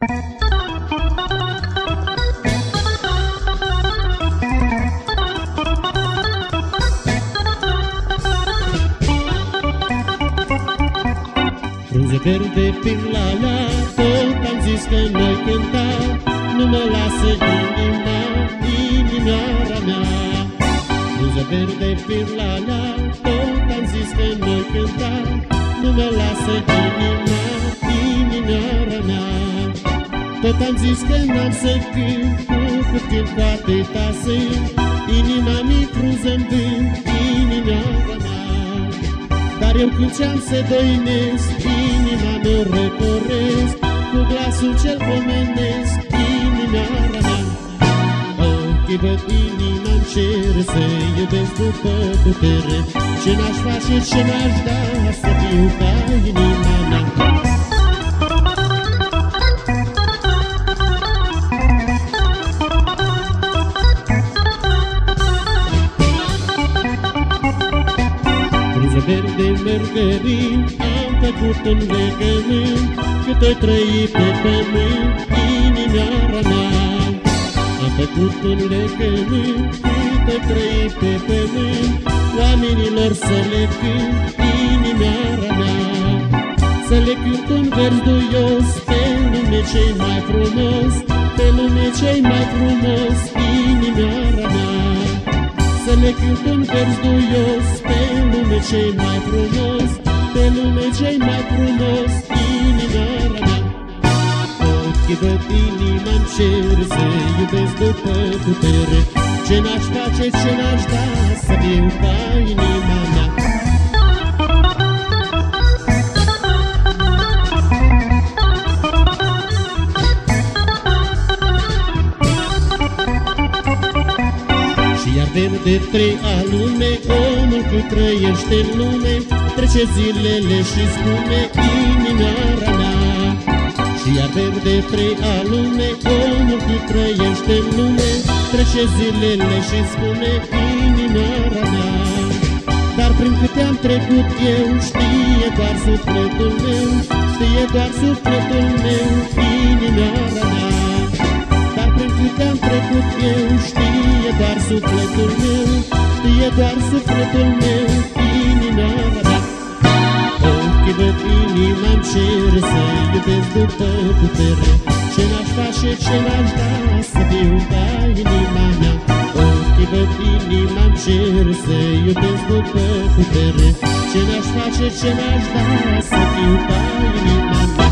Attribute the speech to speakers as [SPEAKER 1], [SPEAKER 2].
[SPEAKER 1] Frunze verde prin la la, tot am zis că noi cânta, nu mă lasă inima, inimioara mea. Frunze verde prin la la, tot am zis că noi cânta, nu mă lasă inima. Tot am zis că n-am să cânt, cu cât timp foarte tasă, inima mi frunză în vânt, inimioara mea. Dar eu când ce-am să doinesc, inima mă răcoresc, Cu glasul cel pomenesc, inimioara mea. Ochii văd inima în cer, să iubesc după putere, Ce n-aș face, ce n-aș da, să fiu ca inima mea. Verde mărgărin Am făcut un legământ Cât o trăi pe pământ Inimioara mea Am făcut un legământ Cât o trăi pe pământ Oamenilor să le cânt Inimioara mea Să le cânt un vers duios Pe lume cei mai frumos Pe lume cei mai frumos Inimioara mea Să le cânt un vers duios Pe cei mai frumos, pe lume cei mai frumos, inimioara mea. Ochii văd inima în cer, să iubesc după putere, ce n-aș face, ce n-aș da, să fiu ca Iar verde trei alume, omul cât trăiește în lume, Trece zilele și spune inimioara mea. Și iar verde trei alume, omul cât trăiește în lume, Trece zilele și spune inimioara mea. Dar prin câte am trecut eu, știe doar sufletul meu, Știe doar sufletul meu, inimioara mea. Dar prin câte am trecut eu, știe doar sufletul meu, știe doar sufletul meu, inimioara mea. Ochii văd inima în cer, să iubesc după putere, Ce n-aș face, ce n-aș da, să fiu ca inima mea. Ochii văd inima în cer, să iubesc după putere, Ce n-aș face, ce n-aș da, să fiu ca inima mea.